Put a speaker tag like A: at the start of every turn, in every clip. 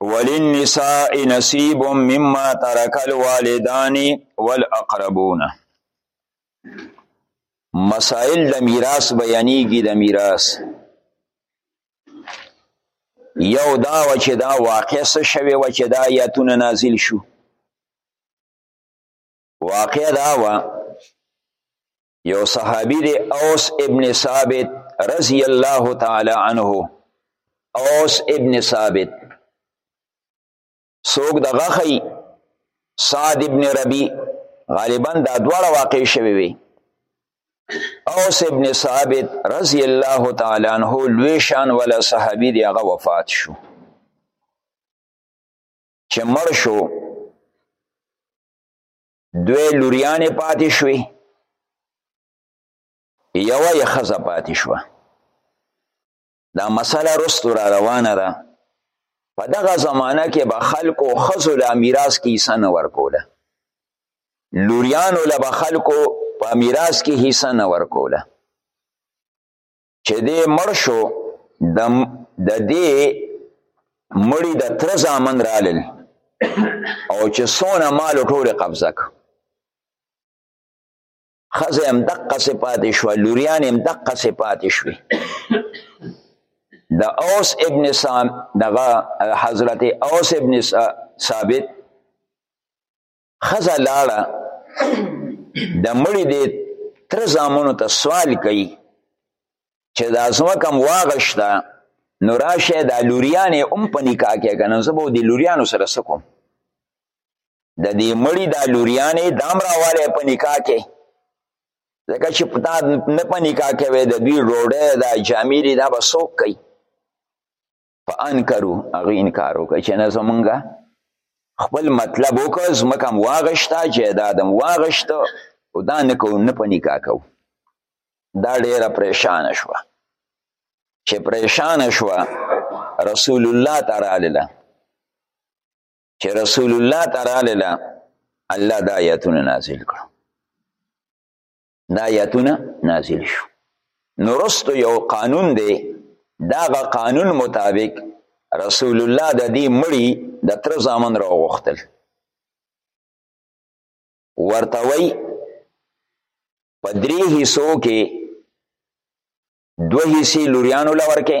A: وللنساء نصيب مما ترك الوالدان والاقربون مسائل د میراث بیانېږي د میراث یو دا و چې دا واقع څه شوی و چې دا آیاتونه نازل شو واقع دا و یو صحابي دی اوس ابن ثابت رضی الله تعالی عنه اوس ابن ثابت سوق د غخی سعد ابن ربی غالبا دا دواړه واقع شوی وي اوس ابن ثابت رضی الله تعالی عنہ لوی شان ولا صحابي دی هغه وفات شو چې مړ شو دوی لوریانې پاتې شوې یوه یې ښځه پاتې شوه دا مسله رستو را روانه ده په دغه زمانه کې به خلکو ښځو له میراث کې حصه نه ورکوله لوریانو له به خلکو په میراث کې حصه نه ورکوله چې دې مړ شو د د دې مړی د تر زامن رالل او چې سونه مال ټول قبضه ک خزه هم دقه صفات شو لوریان هم دقه صفات شو د اوس ابن سام دغه حضرت اوس ابن ثابت خزه لاړه د مړی د تر زامنو ته سوال کوي چې دا زما کم واغشته نو راشه دا لوریانې هم په نکاح کې کنه زه به د لوریانو سره سکم د دې مړی دا لوریانې دام راواله په نکاح کې ځکه چې پتا نه په نکاح کې وې د دوی ډوډۍ دا جامې دا به څوک کوي فانکرو هغه انکار وکړ چې نه زمونږه خپل مطلب وکړ ځمکه هم واغشته جایداد هم واغشته او دا نه کوو نه په نکاح کوو دا ډیره پریشانه شوه چې پریشانه شوه رسول الله ته راغله چې رسول الله ته راغله الله دا آیتونه نازل کړو دا آیاتونه نازل شو نورستو یو قانون دی دا غ قانون مطابق رسول الله د دې مړی د تر زامن را غوښتل ورته وی په درې حصو کې دوه حصې لوریانو لور کې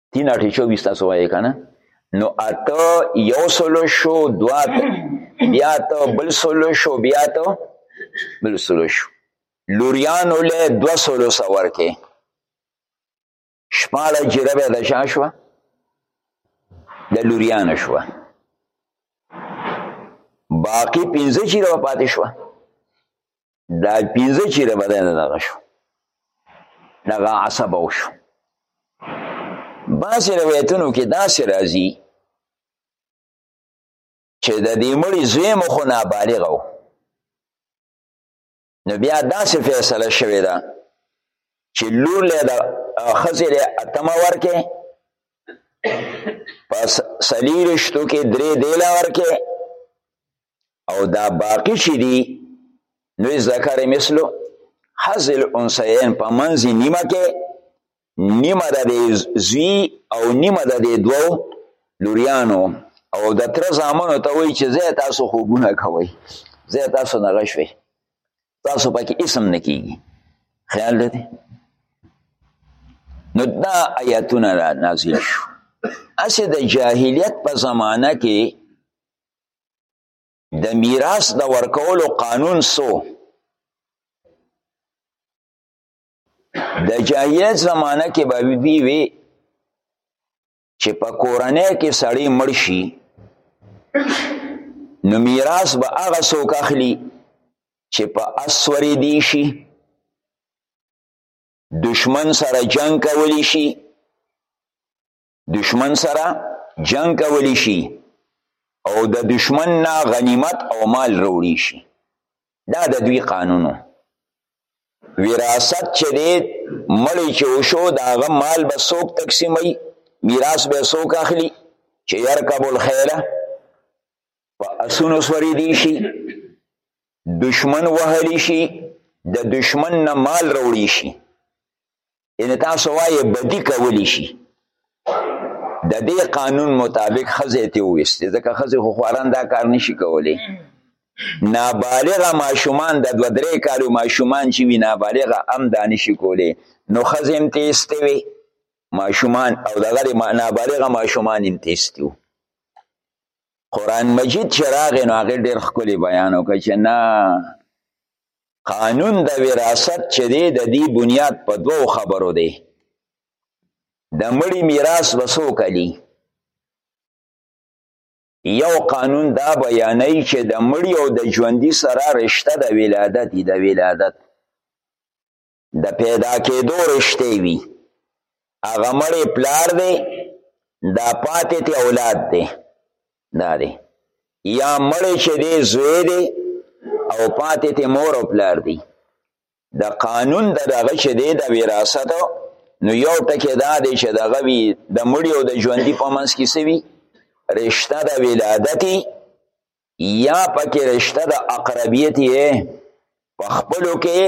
A: تین اټی چوبیس تاسو وایې که نه نو اته یو سلو شو دوه بیا ته بل سلو شو بیا ته بل سلو شو لوریانو له دوه سلو سه ورکې شپاړه جیره به د چا شوه د لوریانو شوه باقی پنځه جیره به پاتې شوه دا پنځه چې د بدن دغه شو دغه عصب او شو بعضې روایتونو کې داسې راځي چې د دې مړي زوی مو خو نابالغ و نو بیا داسې فیصله شوې ده چې لور له د ښځې له اتمه ورکې پس سلیرشتو کې درې دیله ورکې او دا باقی شي دي نو ذکر مثلو حزل انسین په منځي نیمه کې نیمه د دې زوی او نیمه د دې دوو لوریانو او د تر زامنو ته وایي چې زه تاسو خوبونه کوي زه تاسو نه غشوي تاسو پکې اسم نه کیږي خیال دې نو دا آیاتونه را نازل شو اسې د جاهلیت په زمانه کې د میراث د ورکولو قانون سو د جاهلیت زمانہ کې به دی وی چې په کورنۍ کې سړی مړ شي نو میراث به هغه څوک اخلي چې په اسورې دی شي دشمن سره جنگ کولی شي دشمن سره جنگ کولی شي او د دشمن نه غنیمت او مال روړي شي دا د دوی قانونو وراثت چې دی مړی چې وشو د هغه مال به څوک تقسیموي میراث به څوک اخلي چې یرکب الخیله په اسونو سوریدی شي دشمن وهلی شي د دشمن نه مال روړي شي ان تاسو وایې بدی کولی شي د دې قانون مطابق خزه ته وېستې ځکه خزه خو خواران دا کار نشي کولی نابالغ ماشومان د دو درې کالو ماشومان چې وي نابالغ هم دا نشي کولی نو خزه هم تېستې وي ماشومان او دغه نابالغ ماشومان هم تېستې وو قرآن مجید چې راغې نو هغې ډېر ښکلی بیان وکړ چې نه قانون د وراثت چې دی د دې بنیاد په دوو خبرو دی د مړي میراث به څوک لي یو قانون دا بیانوي چې د مړي او د ژوندي سره رشته د ولادت د ولادت د پیدا کېدو رشته وي هغه مړی پلار دی دا پاتې ته اولاد دی دا دی یا مړی چې دی زوی دی او پاتې ته مور او پلار دی د قانون د دغه چې دی د وراثت نو یو ټکی دا دی چې دغه وي د مړي او د ژوندي په منځ کې څه وي رشته د ولادتي یا پکې رشته د اقربیت یې په خپلو کې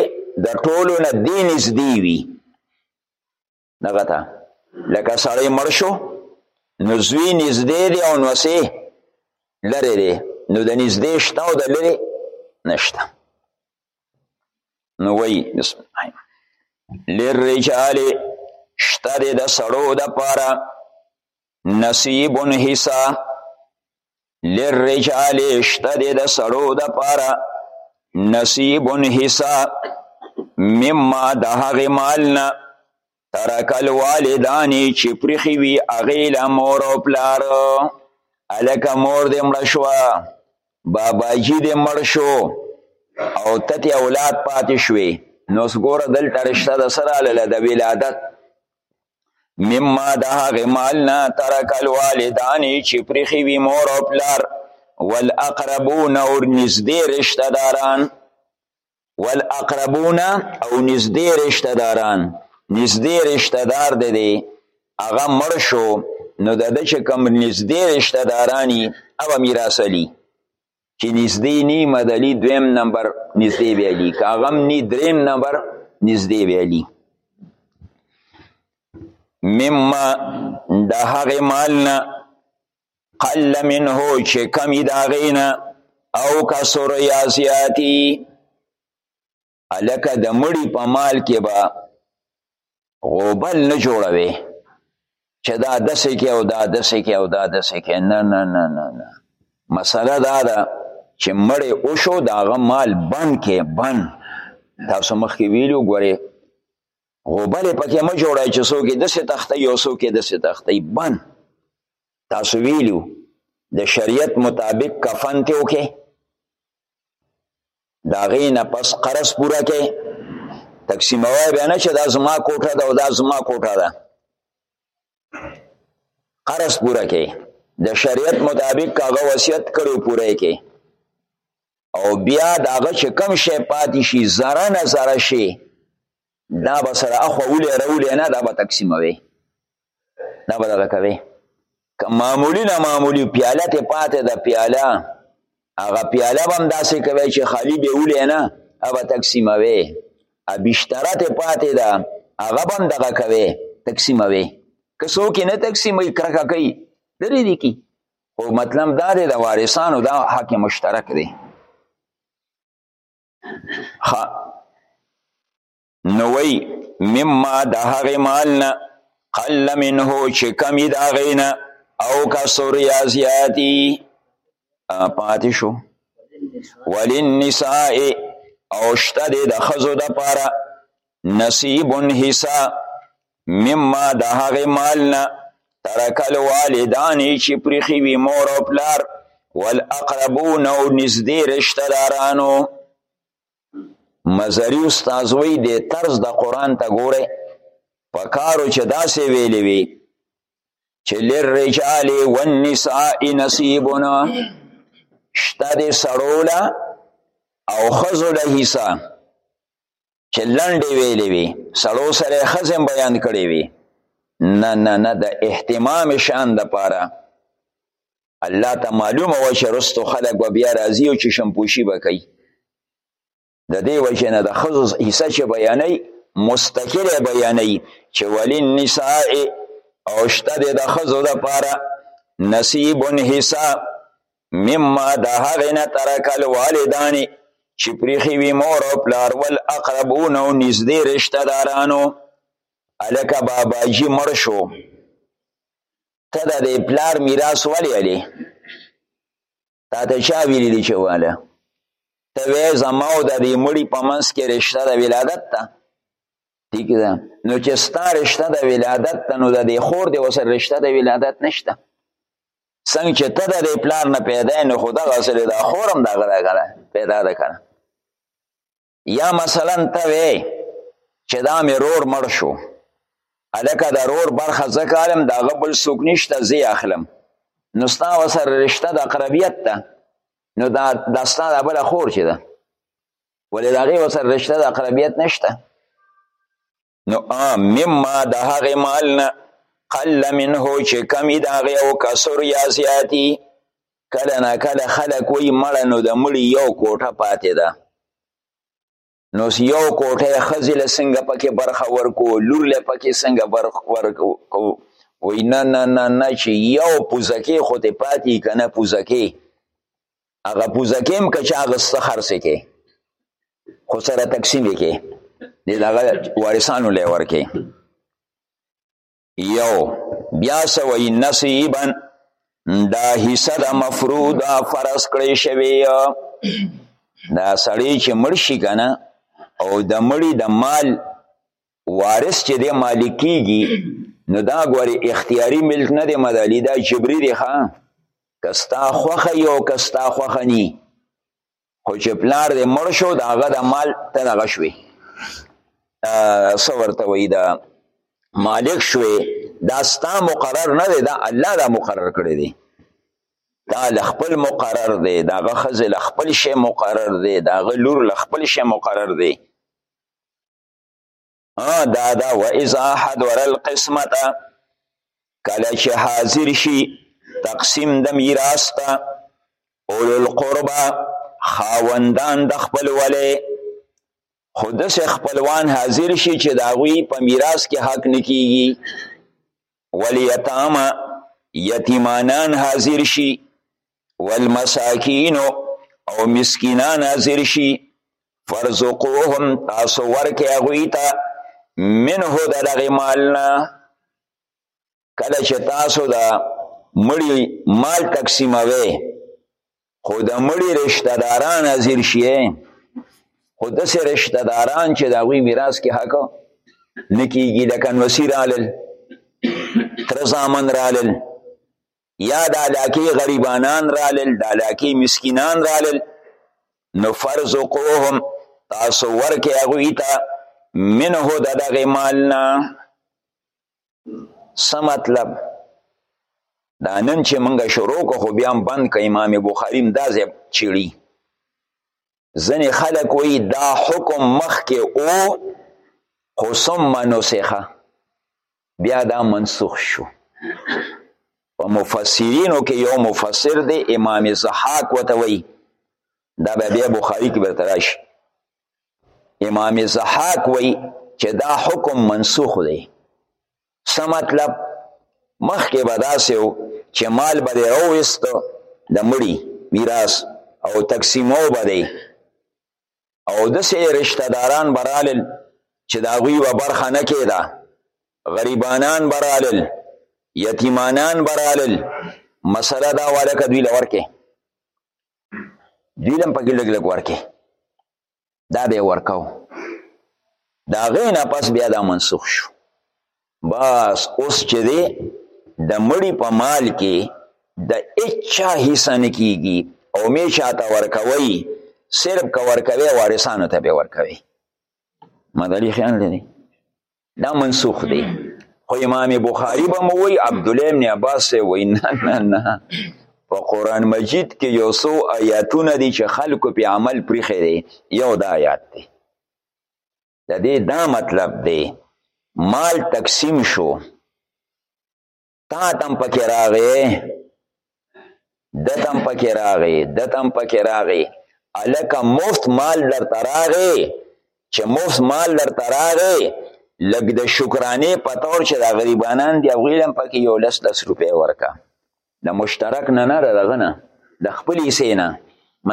A: د ټولو نه دې نږدې وي دغه ته لکه سړی مړ شو نو زوی نږدې دی او نوسې لرې دی نو د نږدې شته او د لرې نشته نو وایي بسم الله للرجال شته دی د سړو دپاره نصیب حصه للرجال شته دی د سړو د پاره نصیب حصا مما د هغې مال نه ترک الوالدانې چې پرېښي وي هغې له مور او پلار هلکه مور دې مړه شوه باباجي دې مړ شو او ته اولاد پاتې شوې نو اوس ګوره دلته رشته د څه راغله د ولادت مما د هغې مال نه ترک الوالدان چې پرېښي وي مور او پلار والاقربون او نږدې رشته داران والاقربون او نږدې رشته داران نږدې رشته دار دی دی هغه مړ شو نو د ده چې کوم نږدې رشته دارانی هغه میراث علي چې نږدې نی مدلی دویم نمبر نږدې ویلی که هغه هم نی دریم نمبر نږدې ویلی مما د هغې مال نه قل منه چې کمی د هغې نه او کسر یا زیاتی الکه د مړی په مال کې به غوبل نه جوړوي چې دا دسې کې او دا دسې کې او دا دسې کې نه نه نه نه نه مسله دا ده چې مړی وشو د هغه مال بند کې بند تاسو مخکې ویلو ګورې غوبل پکې مه جوړای چې څوک یې دسې تخته یو څوک یې دسې تخته بند تاسو ویلو د شریعت مطابق کفن ته وکې دا غي نه پس قرض پورا کې تقسیموي به نه چې دا زما کوټه ده او دا زما کوټه ده قرض پورا کې د شریعت مطابق هغه وصیت کړو پوره کې او بیا داغه چې کم شی پاتې شي زره نه زره شي دا به سره اخوا اولی رولی نه دا به تقسیموي دا به دغه کوي که معمولی نه معمولی پیاله ته پاتې ده پیاله هغه پیاله به هم داسې کوي چې خالی به اولی نه هغه تقسیموي بشتره ته پاتې ده هغه به هم دغه کوي تقسیموي که څوک نه تقسیموي کرکه کوي لرې دي کی خو مطلب دا دی د وارثانو دا حق مشترک دی ها نو وی مما د هغه مال نه قل منه چې کمی د هغه نه او کسر یا زیاتی پاتې شو وللنساء او شته د ښځو دپاره نصیب حصه مما د هغې مال نه ترک الوالدان چې پریښي وي مور او پلار والاقربون او نږدې رشته دارانو مزری استاد وی د طرز د قران ته ګوره په کارو چې داسې ویلې وي چې للرجال والنساء نصیبنا شته د سړوله او خزو له حصہ چې لنډې ویلې وي سړو سره خزم بیان کړي وي نه نه نه د اهتمام شان د پاره الله ته معلومه و چې رستو خلک و بیا راځي او چې شمپوشي به کوي د دې وجه نه د خزو حصه چې بیانوي مستقل بیانوي چې ولی النساء او شته د خزو د پاره نصیب حصه مما د هغې نه ترک الوالدان چې پریښي وي مور او پلار والاقربون او نږدې رشته دارانو هلکه باباجي مړ شو ته د دې پلار میراث ولې هلې تا ته چا ویلي دي چې واله ته وې زما او د دې مړي په منځ کې رشته د ولادت ته ٹھیک ده نو چې ستا رشته د ولادت ته نو د دې خور د وسر رشته د ولادت نشته څنګه چې ته د پلار نه پیدا نه خدا غسل دا خورم دا غره غره پیدا ده کنه یا مثلا ته وې چې دا مې رور مړ شو الکه دا رور برخه زکالم دا غبل سوک نشته زی اخلم نو ستا وسره رشتہ د اقربیت ده نو دا داستا د بل خور چې ده ولې دا غي وسره رشتہ د اقربیت نشته نو مما د هغې مال نه قل منه چې کمی د هغې او کسر یا زیاتی کله نا کله خلک وایي مړه نو د مړي یو کوټه پاتې ده نو یو کوټه ښځې له څنګه پکې برخه ورکو لور له پکې څنګه برخه ورکو وایي نه نه نه نه چې یو پوزکې خو دې پاتې که نه پوزکې هغه پوزکې هم که چا اخېسته خرڅ یې کړې خو سره تقسیم یې کړې د دغه وارثانو له یې ورکړې یو بیا څه وایي نصیبا دا حصه د مفروده فرض کړی شوې دا سړی چې مړ شي که نه او د مړي د مال وارث چې دی مالک کیږي نو دا ګوري اختیاري ملک نه دی مدالي دا جبري دی ښه که ستا خوښه یو که ستا خوښه نی خو چې پلار دی مړ شو د هغه د مال ته دغه شوې څه ورته وایي دا مالک شوې دا ستا مقرر نه دی دا الله دا مقرر کړی دی دا له خپل مقرر دی دغه ښځې له خپل شی مقرر دی دغه لور له خپل شی مقرر دی ها دا دا و اذا حضر القسمت کله چې حاضر شي تقسیم د میراث ته اول القربا خاوندان د خپل ولې خود سه خپلوان حاضر شي چې دا غوي په میراث کې حق نکېږي ولیتاما یتیمانان حاضر شي والمساکین او مسکینان حاضر شي فرزقوهم تاسو ورکه هغوی ته منه د دغه مال نه کله چې تاسو دا مړی مال تقسیموي خو د مړی رشتہ داران حاضر شي خو داسې رشتہ داران چې د هغوی میراث کې حق نه کیږي لکه نوسي رالل تر زامن رالل یا د علاقې غریبانان رالل د علاقې مسکینان رالل نو فرزقوهم تاسو ورکه هغوی ته منه د دغه مال نه څه مطلب دا نن چې موږ شروع کو خو بیا هم بند که امام بخاري هم دا ځای چیړي ځنې خلک وایي دا حکم مخکې او خو ثم نسخه بیا دا منسوخ شو په مفسرینو کې یو مفسر دی امام زحاک وته وایي دا به بیا بخاري کې برته راشي امام زحاک وایي چې دا حکم منسوخ دی څه مطلب مخکې به داسې و چې مال به دی راوویست د مړي میراث او تقسیمو به دی او داسې رشته داران به رالل چې د هغوی به برخه نه کېده غریبانان به رالل یتیمانان به رالل مسله دا وه لکه دوی له ورکې دوی له هم پکې لږ لږ ورکې دا به ورکاو دا غینا پس بیا دا منسوخ شو بس اوس چې دی د مړی په مال کې د اچا حصہ نه کیږي او می چاته ورکوي صرف که ورکوي وارثانو ته به ورکوي مدلی خیال لري دا منسوخ دی خو امام بخاری به مو وی عبدالله ابن عباس ته وی نه نه نه په قرآن مجید کې یو څو آیاتونه دي چې خلکو په عمل پریښی دی یو دا آیات دی د دې دا مطلب دی مال تقسیم شو تا تم پکې راغې دتم پکې راغې دتم پکې راغې الکه مفت مال در تراغې چې مفت مال در تراغې لګ د شکرانې په تور چې دا غریبانان دی غویلم پکې یو لس لس روپۍ ورکا د مشترک نه نه دغه نه د خپل حصې نه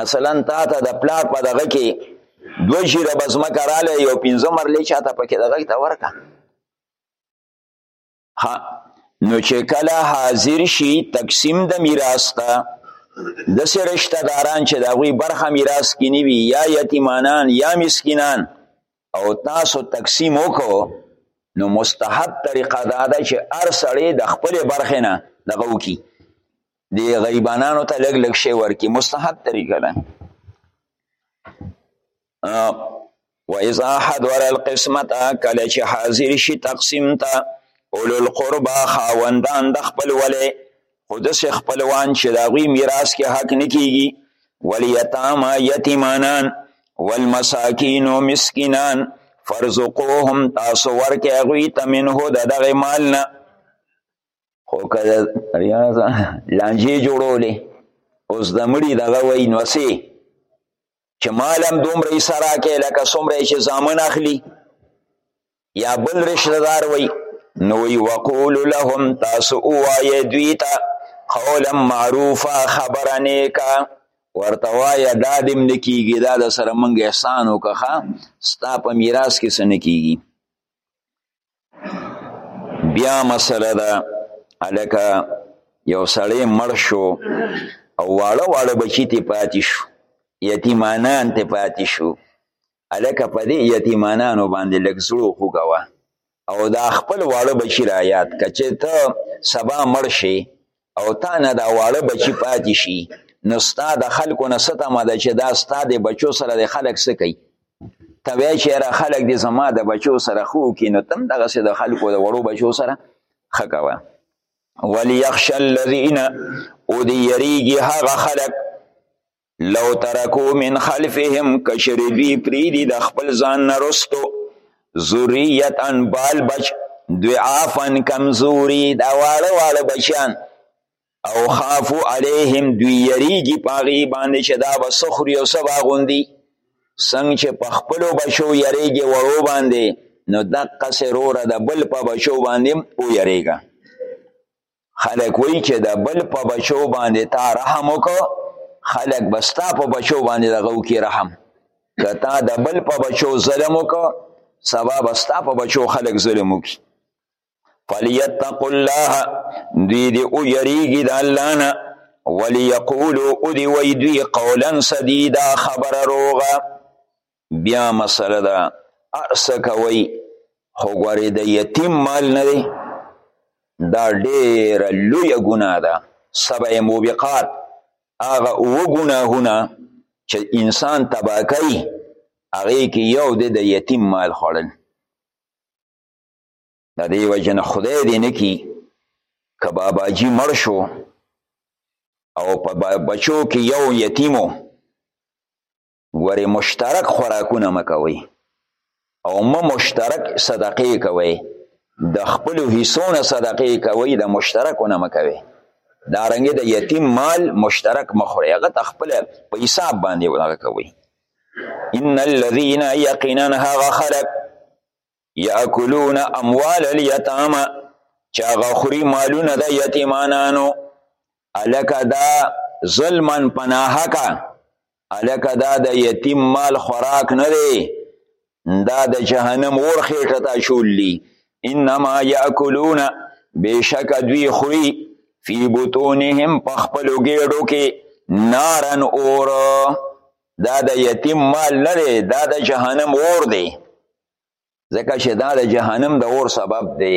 A: مثلا تا ته د پلار په دغه کې دوه جیره بزمه کراله یو پنځه مرلې چاته پکې دغه ته ورکا ها نو چې کله حاضر شي تقسیم د میراث ته د سرشتہ داران چې دا غوي برخه میراث کې نیوي یا یتیمانان یا مسکینان او تاسو تقسیم وکړو نو مستحب طریقه دا ده چې هر سړی د خپل برخې نه دغه وکړي دی غریبانانو ته لګ لګ شی ورکی مستحب طریقه ده و اذا حضر القسمت کله چې حاضر شي تقسیم ته اولو القربا خاوندان د خپل ولې خو داسې خپلوان چې د هغوی میراث کې حق نه کیږي ولیتاما یتیمانان والمساکین و مسکینان فرزقوهم تاسو ورکې هغوی ته منه د دغه مال نه خو که لانجې جوړولې اوس د مړي دغه وایي نوسې چې مالم دومره یې سره کې لکه څومره چې زامن اخلي یا بل رشته دار وي نو وی وقول لهم تاسو وایې دوی ته قولا معروفا خبره نیکه ورته وایه دا دې هم نه کېږي دا د سره موږ احسان وکړه ستا په میراث کې څه نه کېږي بیا مسله ده الکه یو سړی مړ شو او واړه واړه بچی تی پاتې شو یتیمانان تی پاتې شو الکه په دې یتیمانانو باندې لږ زړه وخوږوه او دا خپل واړه بچی را یاد که چې ته سبا مړ شې او تا نه دا واړه بچی پاتې شي نو ستا د خلکو نه ستمه ده چې دا ستا د بچو سره د خلک څه کوي ته وایې چې یاره خلک دې زما د بچو سره ښه وکړي نو ته هم دغسې د خلکو د وړو بچو سره ښه کوه وليخش الذين او دې یریږي هغه خلک لو ترکو من خلفهم کشری دوی پریدی د خپل ځان نرستو ذریت ان بال بچ دوی آفن کمزوری دا واړه واړه بچیان او خافو علیهم دوی یریږي په هغې باندې چې دا به سخري او سبا غوندي څنګه چې په خپلو بچو یریږي وړو باندې نو دقسې روره د بل په بچو باندې هم ویریږه خلک وایي چې د بل په بچو باندې تا رحم وکړو خلک به ستا په بچو باندې دغه وکړي رحم که تا د بل په بچو ظلم وکړو سبا به ستا په بچو خلک ظلم وکړي فلیتق الله دوی دې ویریږي د الله نه ولیقولو او دی وی دوی قولا سدیدا خبر روغا بیا مسله ده ارسه کوي خو ګورې د یتیم مال نه دی دا ډېره لویه ګناه ده سبع موبقات هغه اووه ګناهونه چې انسان تباه کوي هغې کې یو دی د یتیم مال خوړل د دې وجه نه خدای دې نه کي که باباجي مړ شو او په بچو کې یو یتیمو ګورې مشترک خوراکونه مه کوئ او مه مشترک صدقې کوئ د خپلو حصو نه صدقې کوئ د مشترکو نه مه کوئ دارنګې د یتیم مال مشترک مه خورئ هغه ته خپله په حساب باندې ودغه کوئ ان الذین یقینا هغه خلک یاکلون اموال الیتاما چې هغه خوري مالونه د یتیمانانو الکه دا ظلمن پناهکه الکه دا د یتیم مال خوراک نه دی دا د جهنم اور خېټه ته شول دي انما یاکلون بشک دوی خوري فی بطونهم په خپلو ګېډو کې نارن اور دا د یتیم مال نه دی دا د جهنم اور دی ځکه چې دا د جهنم د اور سبب دی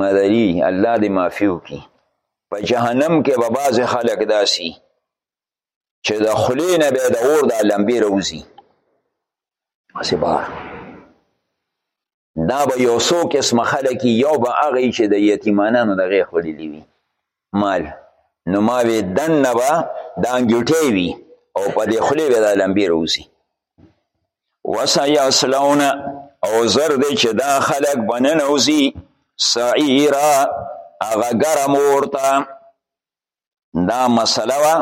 A: مدری الله دې معافي وکړي په جهنم کې به بعضې خلک داسي چې د خولې نه به د اور دا لمبې راوځي هسې بار دا به یو څو قسمه خلک یو به هغه چې د یتیمانانو دغې خوړلي وي مال نو ما وی دن نه به دا انګیټی وي او په دې خولې به دا لمبې روزي وسیصلون او زر دی چې دا خلک به ننوځي سعیرا هغه ګرم اور ته دا مسله وه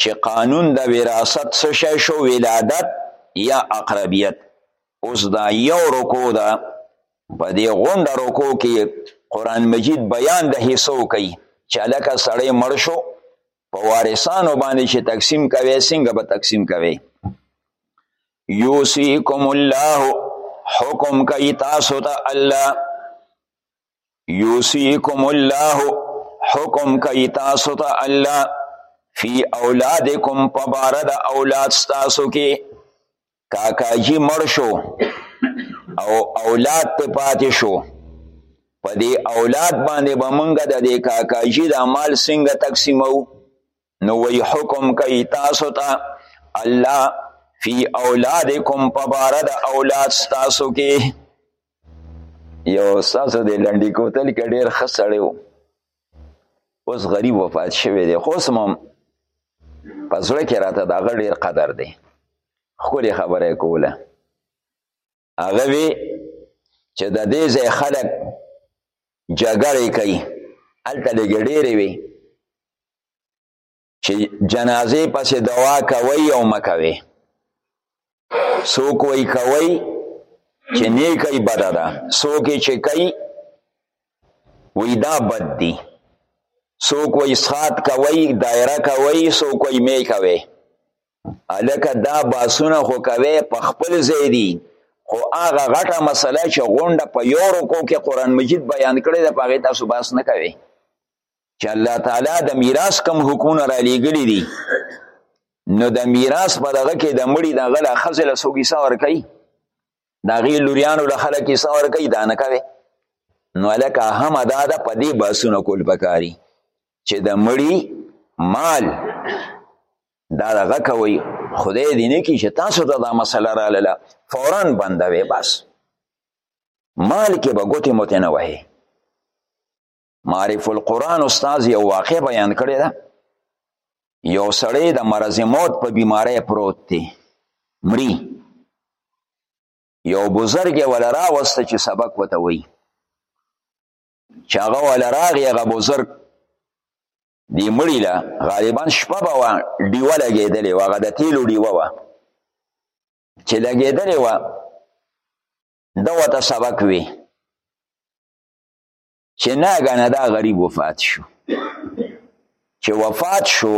A: چې قانون د وراثت څه شی شو ولادت یا اقربیت اوس دا یو رکو ده په دې غونډه روکو کې قران مجید بیان د حصو کوي چې الکه سړی مړ شو په وارثانو باندې چې تقسیم کوي څنګه به تقسیم کوي یوسیکم الله حکم کوي تاسو ته الله یوسیکم الله حکم کوي تاسو ته الله فی اولادکم پبارد اولاد تاسو کې کاکاجي مړ شو او اولاد ته پاتې شو په دې اولاد باندې به مونږ د دې کاکاجي د مال څنګه تقسیمو نو وی حکم کوي تاسو ته الله فی اولادکم په باره د اولاد ستاسو کې یو استاد د لنډی کوتل کې ډیر خسړې وو اوس غریب وفات شوی دی خو سم په زړه کې راته دا غړ ډیر قدر دی خو خبره کوله هغه وی چې د دې ځای خلک جګړې کوي هلته لږې ډېرې وي چې جنازې پسې دوا کوي او مکوي څوک وی کوي چې نه کوي بده ده څوک چې کوي وی دا بد دي څوک وی سخات کوي دایره کوي څوک وی می کوي الکه دا باسونه خو کوي په خپل ځای دي خو هغه غټه مسله چې غونډه په یو رکو کې قران مجید بیان کړی د پاغې تاسو باس نه کوي چې الله تعالی د میراث کم حکمونه را لېږلي دي نو د میراث په دغه کې د مړي د غله ښځې له څوک حصه ورکوي د هغې لوریانو له خلک حصه ورکوي دا نه کوې نو هلکه همه دا ده په دې بحثونه کول پکاري چې د مړي مال دا دغه کوي خدای دې نه کړي چې تاسو ته دا مسله راغله فورا بندوي بس مال کې به ګوتې موتې نه وهي معرف القرآن استاد یو واقع بیان کړی ده یو سړی د مرض موت په بیماری پروت دی مړي یو بزرګ یې وله راوسته چې سبق ورته وایي چې هغه وله راغی هغه بزرګ دی مړی له غالبا شپه به وه ډیوه لګېدلې وه هغه د تیلو ډیوه وه چې لګېدلې وه ده ورته سبق وي چې ناګنه دا غریب وفات شو چې وفات شو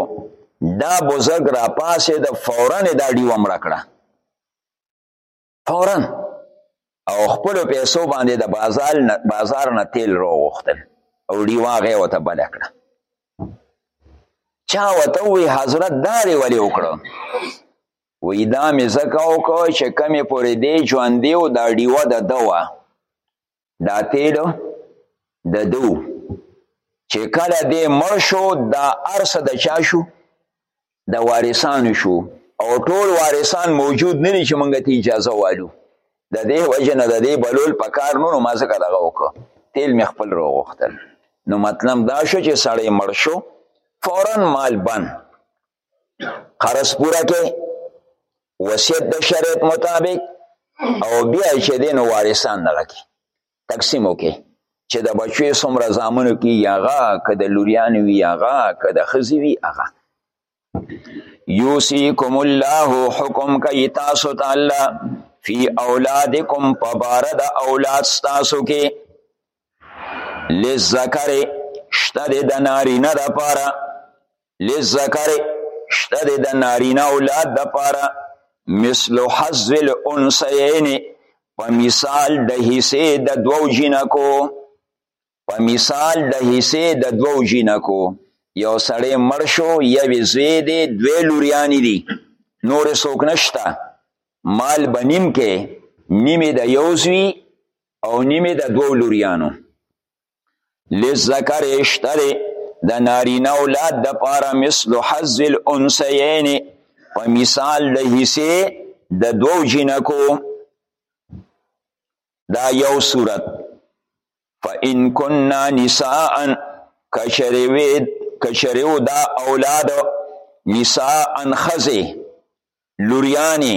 A: دا بزرګ را پاسې د فورا دا ډیوه مړه کړه فورا او خپل پیسو باندې د بازار نه بازار نه تیل راوغوښتل او ډیوه غې وته بل کړه چا وته وی حضرت داري ولې وکړو وی دا مې زکه وکړو چې کمې پورې دی ژوندې او دا ډیوه د دوا دا تیل د دو چې کله دې مړ شو دا ارسه د چا شو د وارثانو شو او ټول وارثان موجود نه دي چې مونږ ته اجازه والو د دې وجه نه د دې بلول په کار نو ما ځکه دغه وکړه تیل مې خپل روغوښتل نو مطلب دا شو چې سړی مړ شو فورا مال بند قرض پورا کې وصیت د شریعت مطابق او بیا چې دین وارثان دغه کې تقسیم وکړي چې د بچو څومره زامنو کې یغه که د لوریان وي یغه که د ښځې وي هغه یوسیکم الله حکم کوي تاسو ته الله فی اولادکم په باره د اولاد ستاسو کې لذکر شته د د نارینه د پاره لذکر شته د د نارینه اولاد د پاره مثل حظ الانثیین په مثال د حصې د دوو جنکو په مثال د حصې د دوو جنکو یو سړی مړ شو یوې زوی دی دوې لوریانې دي نورې څوک نشته مال به نیم کې نیمې د یو زوی او نیمه د دوو لوریانو لذکر اشته دی د نارینه اولاد د پاره مثل حظ الانسیین په مثال د حصې د دوو جنکو دا یو صورت فإن كنا نساء کشریوید کشریو دا اولاد نساء خزه لوریانی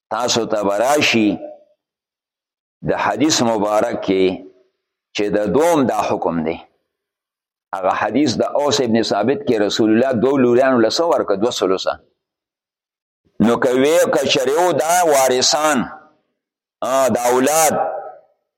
A: تاسو ته براشي د حدیث مبارک کې چې د دوم دا حکم دی هغه حدیث د اوس ابن ثابت کې رسول الله دو لوریانو لسو ورکه دو سلوسه نو کوي کچریو دا وارثان دا اولاد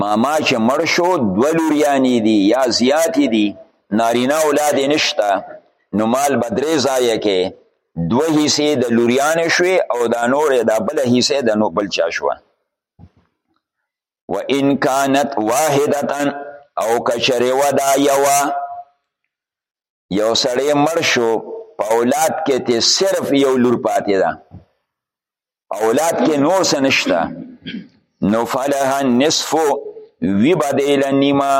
A: ماما چې مړ شو دوه لوریانې دي یا زیاتې دي نارینه اولاد یې نشته نو مال به درې ځایه کې دوه حصې د لوریانې شوې او دا نورې دا بله حصه د نو بل چا شوه و ان کانت واحدتا او کچرې وه دا یوه یو سړی مړ شو په اولاد کې ته صرف یو لور پاتې ده اولاد کې نور څه نشته نو فلها نصف وی بدیل نیما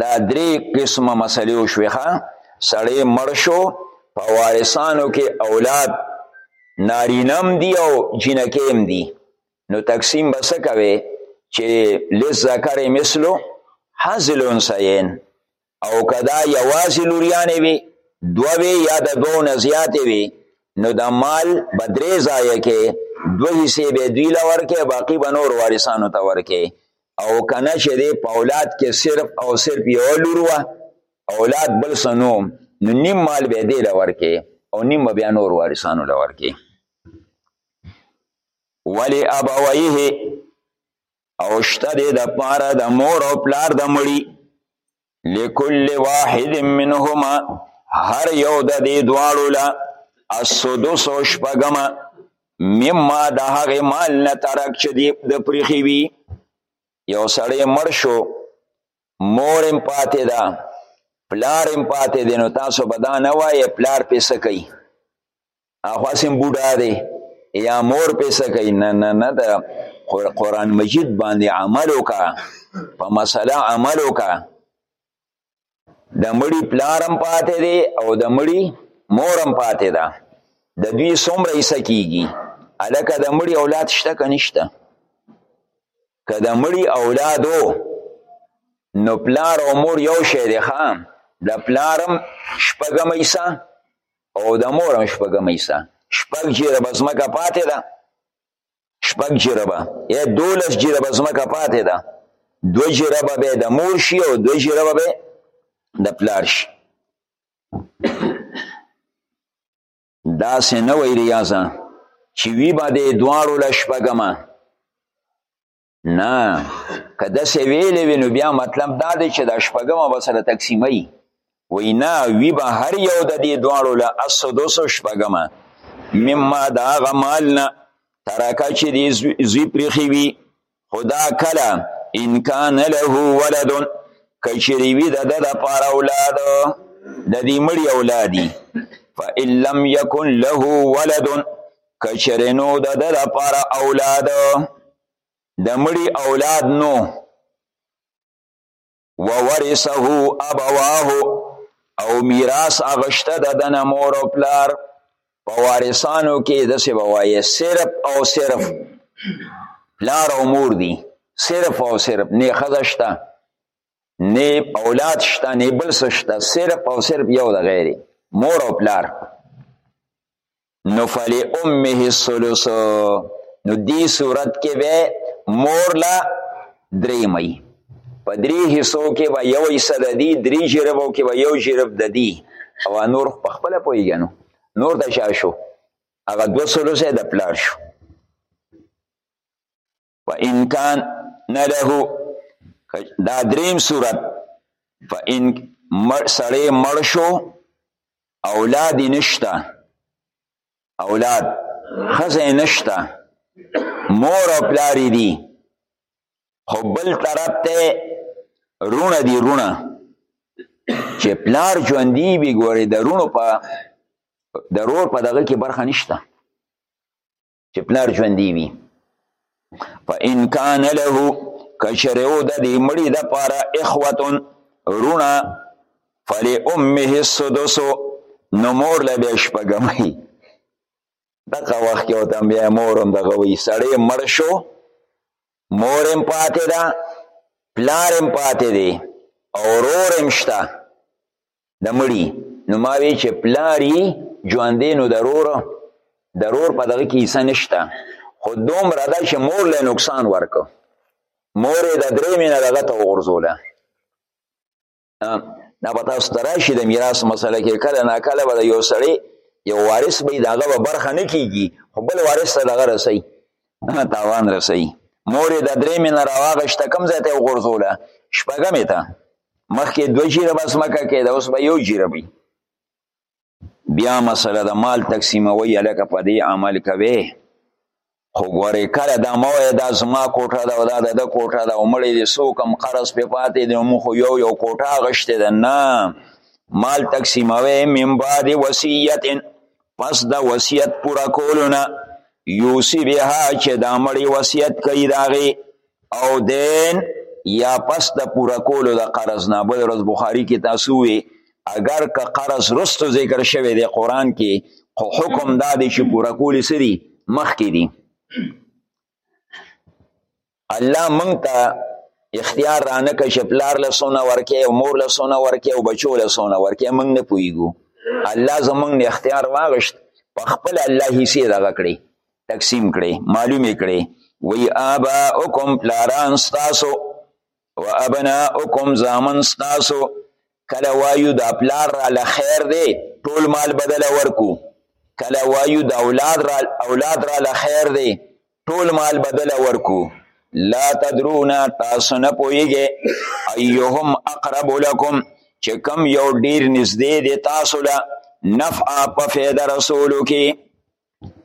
A: دا درې قسمه مسلې وشوې ښه سړی مړ شو په وارثانو کې اولاد نارینم دی او جنکیم دی نو تقسیم به څه کوې چې لذکر مثلو حاصل انسین او کدا یوازې لوریانې وي دوه وي یا د دوو نه زیاتې وي نو د مال به درې ځایه کې دوه حصې به دوی له ورکې باقي به نور وارثانو ته ورکې او که نه چې دی په اولاد کې صرف او صرف یوه لور وه اولاد بل څه نو نو نیم مال به دی له ورکې او نیم به بیا نور وارثانو له ورکې ولې ابویه او شته دی د پاره د مور او پلار د مړي لکل واحد منهما هر یو د دې دواړو له السدس او شپږمه مما د هغې مال نه ترک چې دی د پریښي وي یو سړی مړ شو مور هم پاتې ده پلار هم پاتې دی نو تاسو به دا نه وایې پلار پې څه کوي اخوا سم بوډا دی یا مور پیسه کوي نه نه نه د قرآن مجید باندې عمل وکا په مسله عمل وکا د مړي پلارم پاتې دی او د مړي مورم پاتې ده د دوی څومره حصه کیږي الکه د مړي اولاد شته که نشته که د مړي اولادو نو پلار او مور یو شی دی ښه د پلارم شپږم حصه او د مور هم شپږم حصه شپږ جربه ځمکه پاتې ده شپږ جربه یا دولس جربه ځمکه پاتې ده دوه جربه به د مور شي او دوه جربه به د پلار شي داسې نه وی ریاضه چې وی به د دواړو له شپږمه نه که داسې ویلې وي نو بیا مطلب دا دی چې دا شپږمه به سره تقسیموي وایي نه وي به هر یو د دې دواړو له السدس شپږمه مما د هغه مال نه ترکه چې دې زوی پرېښي وي خو دا کله ان کان له ولد که چېرې وي د ده دپاره اولاد د دې مړي اولادي فان لم یکن له ولد کچره نو د ده لپاره اولاد د مړي اولاد نو وورثه ابواه او میراث اغشته د دنه مور او پلار په وارثانو کې د څه بوایې صرف او صرف پلار او مور دي صرف او صرف نه ښځه شته نه اولاد شته نه بل څه شته صرف او صرف یو د غیرې مور او پلار نو فلی امه الثلث نو دی صورت کې به مور لا درې مې په درې حصو کې به یو حصہ د دې درې جربو کې به یو جرب د دې او نور په خپل پويږي نو نور د شاشو هغه دوه ثلث د پلار شو و ان کان نره دا دریم صورت فان سړی مړ شو اولاد نشته اولاد خزه نشته مور او پلار دي خو بل طرف ته رونه دي رونه چې پلار ژوندۍ وي ګورې د رونو په د رور په دغه کې برخه نشته چې پلار ژوندې وي فإن كان له کشرو د دې مړي د پاره اخوتن رونا فلی امه السدس نو مور له بیا شپږمې دغه وخت کې وته بیا مور هم دغه وی سړی مړ شو مور هم پاتې ده پلار هم پاتې دی او ورور هم شته د مړي نو ما وی چې پلار یې ژوندی نو ضرور ضرور په دغه کې حصه نشته خو دومره ده چې مور له نقصان ورکو مور یې د درې مینه دغه ته وغورځوله دا به تاسو ته راشي د میراث مسله کې کله ناکله به د یو سړی یو وارث به د هغه به برخه نه کیږي خو بل وارث ته دغه رسي تاوان رسي مور یې د درې مینه راواغشته کوم ځای ته یې وغورځوله شپږمې ته مخکې دو جیره بس مکه کې دا اوس به یو جیره وي بیا مسله د مال تقسیموي الکه په دې عمل کوي خو ګورې کله دا مو دا زما کوټه ده او دا د کوټه ده او مړې دې سو کم قرض په پاتې دې مو خو یو یو کوټه غشته ده نه مال تقسیموي من بعد وصیت پس دا وصیت پورا کولونه یوسی بها چې دا مړې وصیت کوي داغه او دین یا پس د پوره کولو د قرض نه بل ورځ بخاری کې تاسو وی اگر که قرض رستو ذکر شوی دی قران کې خو حکم دا دی چې پوره کولی سری مخ کې دی الله مونږ ته اختیار رانه که چې پلار له سونه ورکې او مور له سونه ورکې او بچو له سونه ورکې مونږ نه پوهیږو الله زمونږ نه اختیار واغشت په خپل الله حصې دغه کړی تقسیم کړي معلومې کړي وی آباؤکم پلاران ستاسو و ابناؤکم زامن ستاسو کله وایو دا پلار را لخیر دی ټول مال بدل ورکو کله وایو دا اولاد را اولاد را لخیر دی ټول مال بدل ورکو لا تدرونا تاسو نه پوهیږئ ایهم اقرب لکم چې کم یو ډیر نږدې دی تاسو له نفع په فیده رسولو کې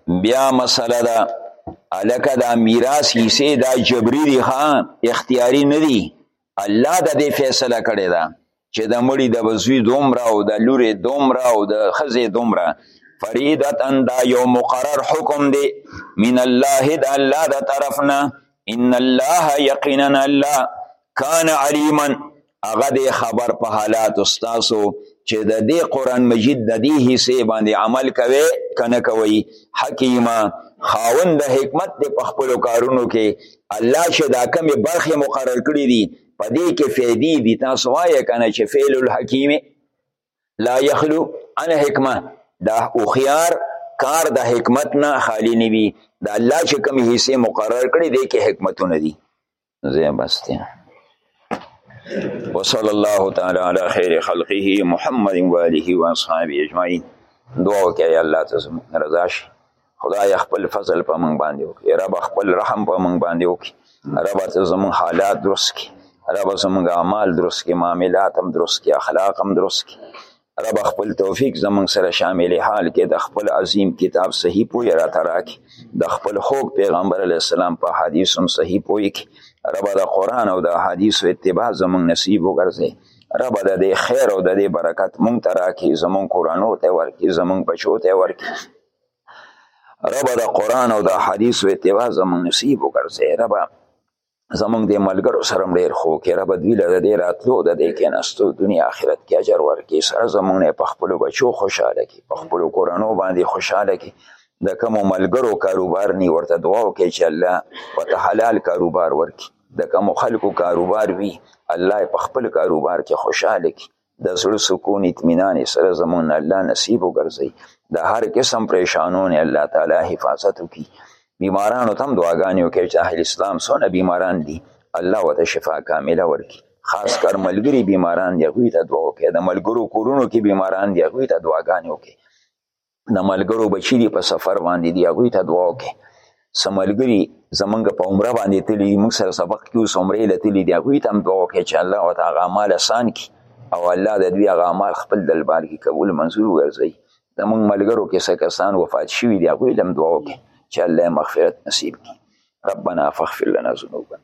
A: بیا مسله ده الکه دا میراث حصے دا جبری دی ښا اختیاری ندی الله د دې فیصله کړې ده چې د مړي د بزوی دومره او د لورې دومره او د خزې دومره فریدتن دا یو مقرر حکم دی من الله د الله د طرفنا ان الله یقینا الله کان علیما هغه دې خبر په حالات استاسو چې د دې قران مجید د دې حصے باندې عمل کوي کنه کوي حکیمه خاوند حکمت دې په خپل کارونو کې الله چې دا کمې برخې مقرر کړې دي په دې کې فیدی دي تاسو وایې کنه چې فعل الحکیم لا یخلو عن حکمه دا او خيار کار د حکمت نه خالی نه وي د الله چې کوم حصے مقرر کړي دي کې حکمتونه دي زه بس دی وصلی الله تعالی علی خیر خلقه محمد و آله و اصحابه اجمعین دعا وکړئ الله ته زموږ رضا شي خدای خپل فضل په موږ باندې وکړي رب خپل رحم په موږ باندې وکړي رب ته زموږ حالات درست کړي رب زموږ اعمال درست کړي معاملات هم درست کړي اخلاق هم درست کړي رب خپل توفیق زمونږ سره شامل حال کې د خپل عظیم کتاب صحیح پوی را تراک د خپل خوږ پیغمبر علی السلام په حدیث هم صحیح پوی کې رب د قران او د حدیث اتباع زمونږ نصیب وګرځي رب د دې خیر او د دې برکت مونږ ته راکړي زمونږ قرانو ته ورکړي زمونږ بچو ته ورکړي رب د قران او د حدیث اتباع زمونږ نصیب وګرځي رب زمونږ د ملګرو سره ډیر خو کې رب دوی له دې راتلو د دې کې نستو دنیا آخرت کې اجر ورکړي سره زمونږ نه په خپل بچو خوشاله کی په خپل کورانو باندې خوشاله کی د کوم ملګرو کاروبار نی ورته دعا وکړي چې الله وته حلال کاروبار ورکړي د کوم خلکو کاروبار وی الله په خپل کاروبار کې خوشاله کی د زړه سکون اطمینان سره زمون الله نصیب وګرځي د هر قسم پریشانونه الله تعالی حفاظت وکي بیمارانو تم دعاګانې وکړي چې اهل اسلام سونه بیماران دي الله وته شفا کامله ورکي خاص کر ملګری بیماران دی هغوی ته دعا وکړي د ملګرو کورونو کې بیماران دی هغوی ته دعاګانې وکړي د ملګرو بچی دی په سفر باندې دی هغوی ته دعا وکړي څه ملګري زمونږ په عمره باندې تللي موږ سره سبق کې اوس عمرې له تللي دي هغوی ته هم دعا وکړي چې الله ورته هغه اعمال اسان کړي او الله د دوی هغه اعمال خپل دربار کې قبول منظور وګرځوي زمونږ ملګرو کې څه کسان وفات شوي دي هغوی ته هم دعا وکړي چې الله مغفرت نصیب کړي ربنا فاغفر لنا ذنوبنا